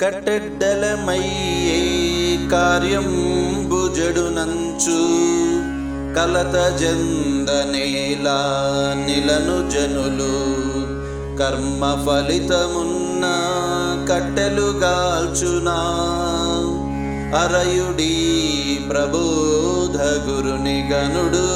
కట్టెడ్డలమయ్యే కార్యం భుజడునంచు కలత జందనేలా నిలను జనులు కర్మ ఫలితమున్న కట్టెలు గాల్చునా అరయుడి ప్రబోధ గురుని గనుడు